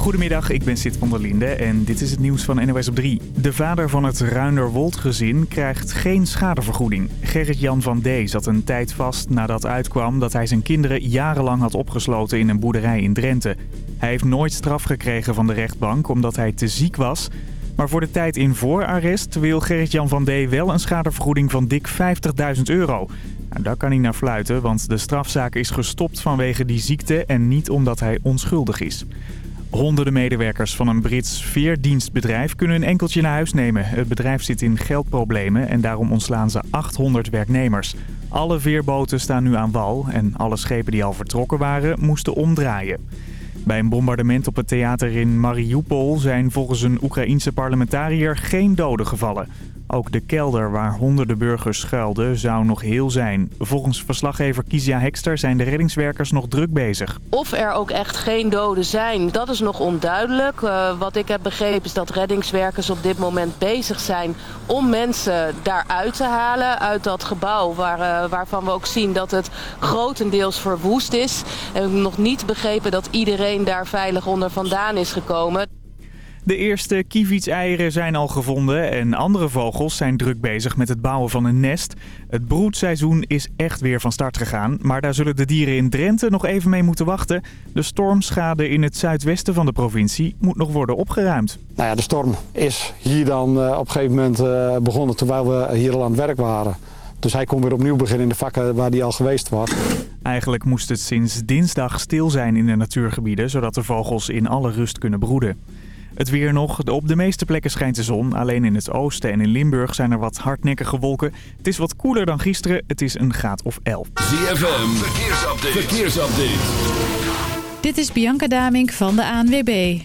Goedemiddag, ik ben Sid van der Linde en dit is het nieuws van NOS op 3. De vader van het Ruinerwold-gezin krijgt geen schadevergoeding. Gerrit-Jan van D. zat een tijd vast nadat uitkwam dat hij zijn kinderen jarenlang had opgesloten in een boerderij in Drenthe. Hij heeft nooit straf gekregen van de rechtbank omdat hij te ziek was... Maar voor de tijd in voorarrest wil Gerrit-Jan van D. wel een schadevergoeding van dik 50.000 euro. Nou, daar kan hij naar fluiten, want de strafzaak is gestopt vanwege die ziekte en niet omdat hij onschuldig is. Honderden medewerkers van een Brits veerdienstbedrijf kunnen een enkeltje naar huis nemen. Het bedrijf zit in geldproblemen en daarom ontslaan ze 800 werknemers. Alle veerboten staan nu aan wal en alle schepen die al vertrokken waren moesten omdraaien. Bij een bombardement op het theater in Mariupol zijn volgens een Oekraïense parlementariër geen doden gevallen. Ook de kelder waar honderden burgers schuilden zou nog heel zijn. Volgens verslaggever Kizia Hekster zijn de reddingswerkers nog druk bezig. Of er ook echt geen doden zijn, dat is nog onduidelijk. Uh, wat ik heb begrepen is dat reddingswerkers op dit moment bezig zijn om mensen daaruit te halen. Uit dat gebouw waar, uh, waarvan we ook zien dat het grotendeels verwoest is. En nog niet begrepen dat iedereen daar veilig onder vandaan is gekomen. De eerste kievitseieren zijn al gevonden en andere vogels zijn druk bezig met het bouwen van een nest. Het broedseizoen is echt weer van start gegaan, maar daar zullen de dieren in Drenthe nog even mee moeten wachten. De stormschade in het zuidwesten van de provincie moet nog worden opgeruimd. Nou ja, de storm is hier dan uh, op een gegeven moment uh, begonnen terwijl we hier al aan het werk waren. Dus hij kon weer opnieuw beginnen in de vakken waar hij al geweest was. Eigenlijk moest het sinds dinsdag stil zijn in de natuurgebieden, zodat de vogels in alle rust kunnen broeden. Het weer nog. Op de meeste plekken schijnt de zon. Alleen in het oosten en in Limburg zijn er wat hardnekkige wolken. Het is wat koeler dan gisteren. Het is een graad of 11. ZFM. Verkeersupdate. Verkeersupdate. Dit is Bianca Damink van de ANWB.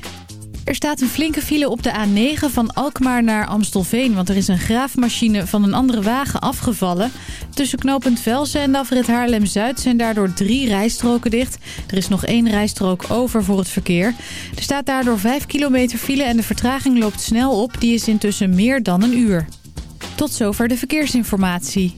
Er staat een flinke file op de A9 van Alkmaar naar Amstelveen... want er is een graafmachine van een andere wagen afgevallen. Tussen knooppunt Velsen en afrit Haarlem-Zuid zijn daardoor drie rijstroken dicht. Er is nog één rijstrook over voor het verkeer. Er staat daardoor 5 kilometer file en de vertraging loopt snel op. Die is intussen meer dan een uur. Tot zover de verkeersinformatie.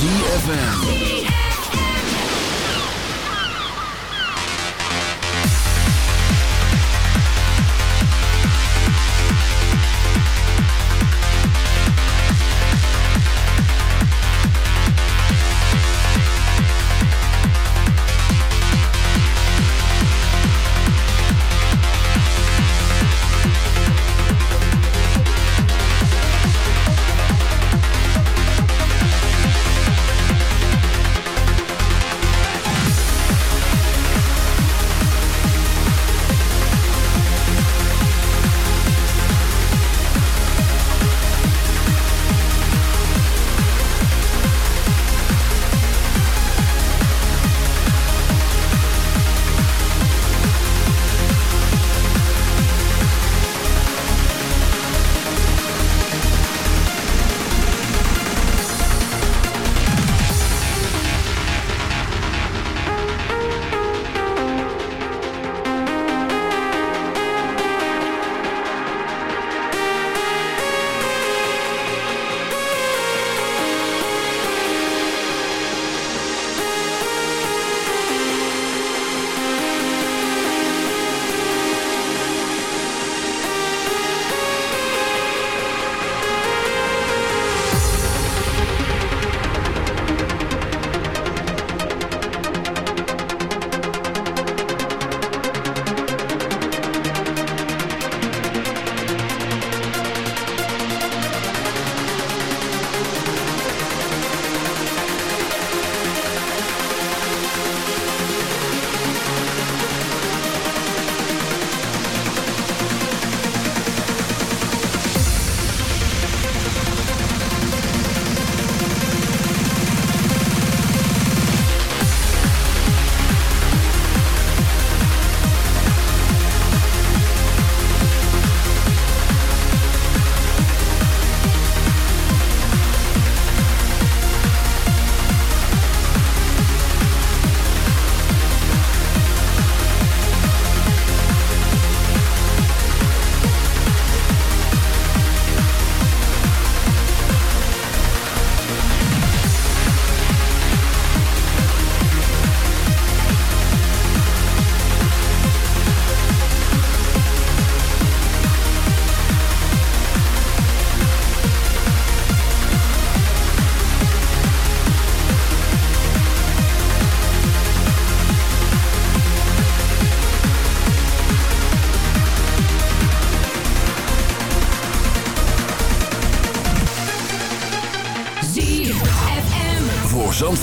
ZFM.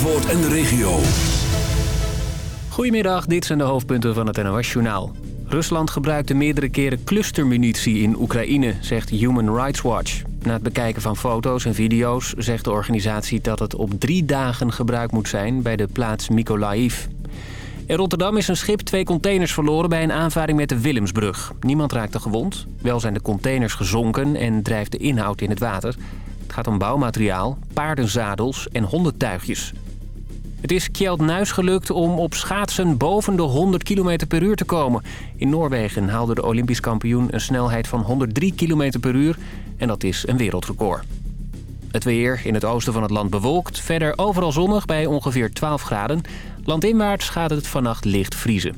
En de regio. Goedemiddag, dit zijn de hoofdpunten van het NOS-journaal. Rusland gebruikte meerdere keren clustermunitie in Oekraïne, zegt Human Rights Watch. Na het bekijken van foto's en video's zegt de organisatie dat het op drie dagen gebruikt moet zijn bij de plaats Mykolaiv. In Rotterdam is een schip twee containers verloren bij een aanvaring met de Willemsbrug. Niemand raakte gewond. Wel zijn de containers gezonken en drijft de inhoud in het water. Het gaat om bouwmateriaal, paardenzadels en hondendtuigjes. Het is Kjeld Nuis gelukt om op schaatsen boven de 100 km per uur te komen. In Noorwegen haalde de Olympisch kampioen een snelheid van 103 km per uur. En dat is een wereldrecord. Het weer in het oosten van het land bewolkt. Verder overal zonnig bij ongeveer 12 graden. Landinwaarts gaat het vannacht licht vriezen.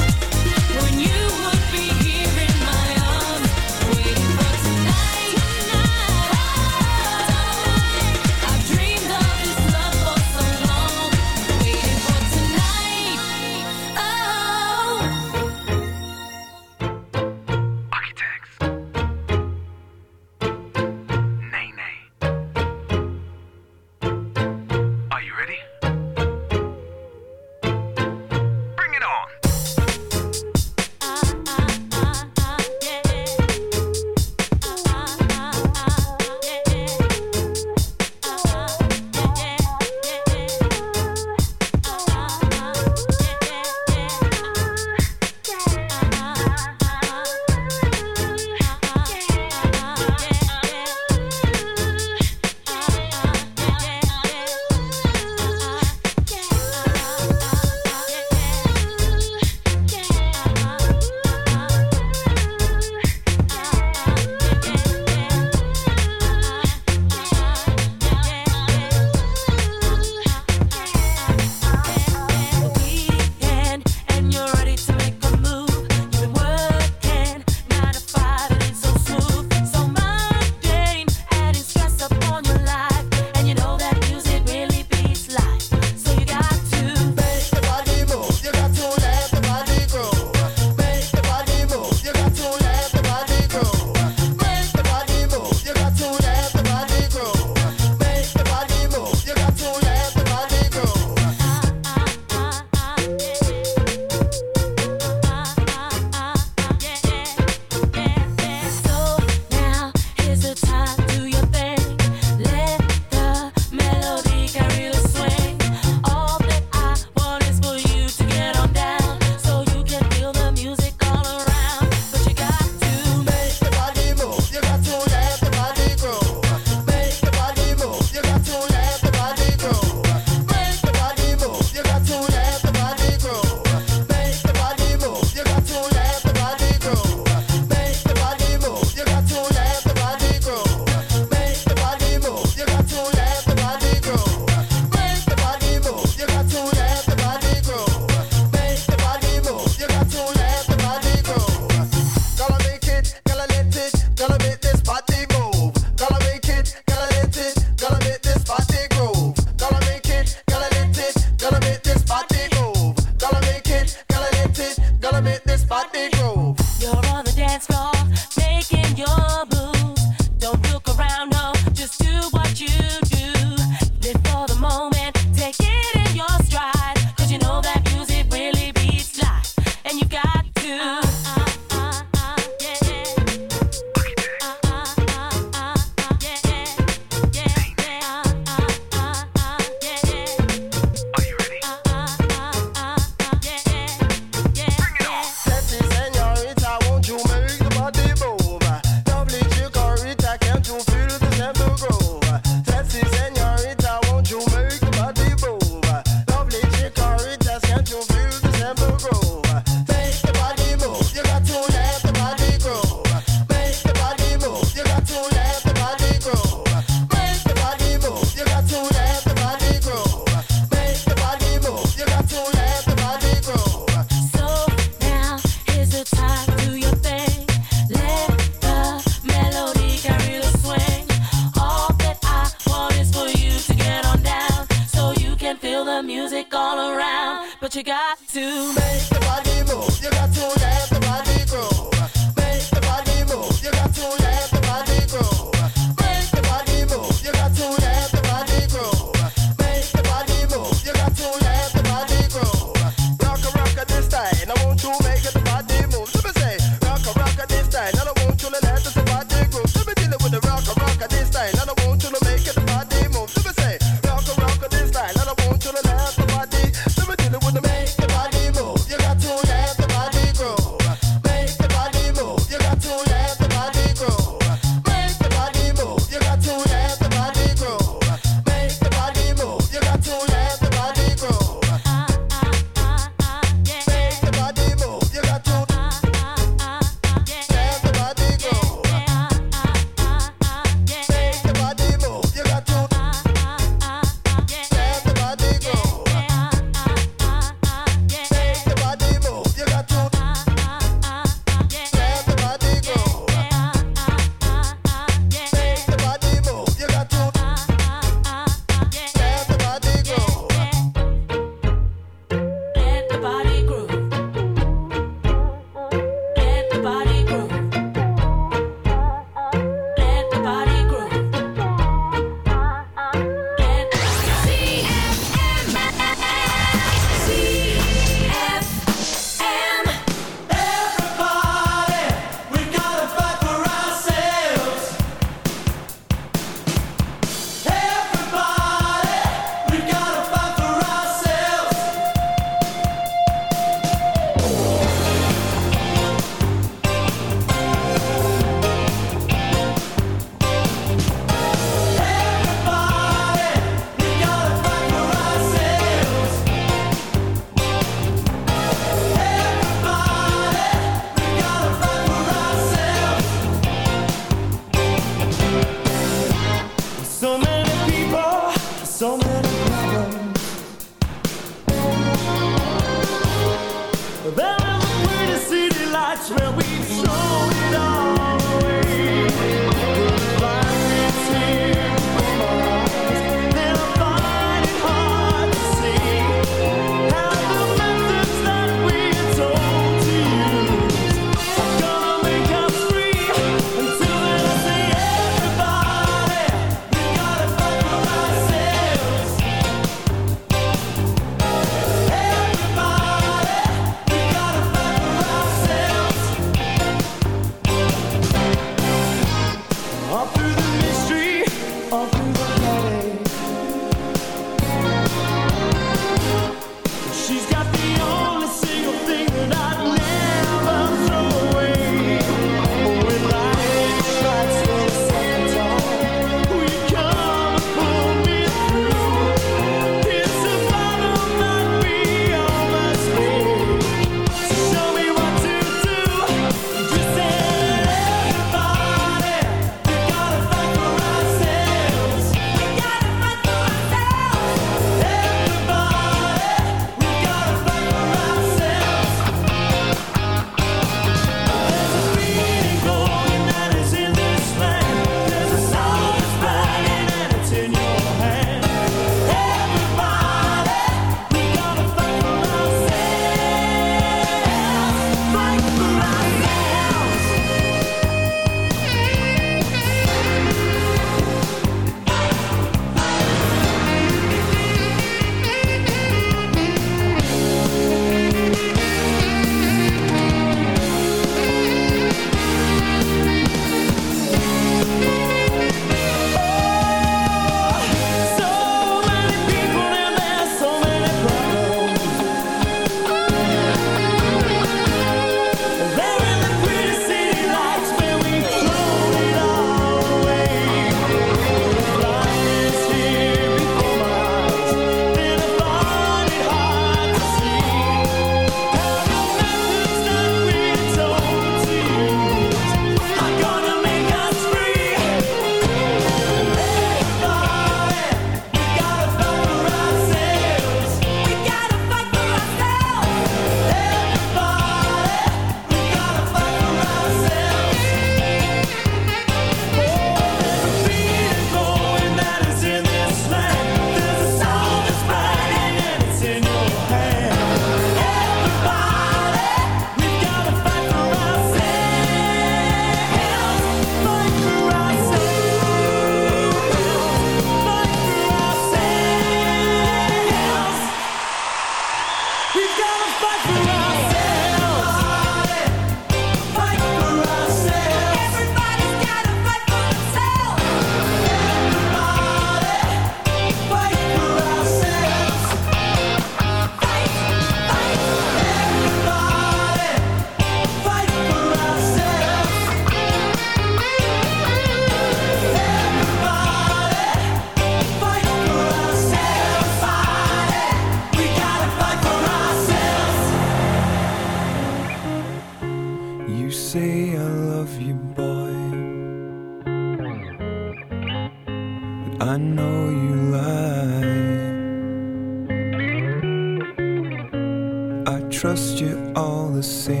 The same.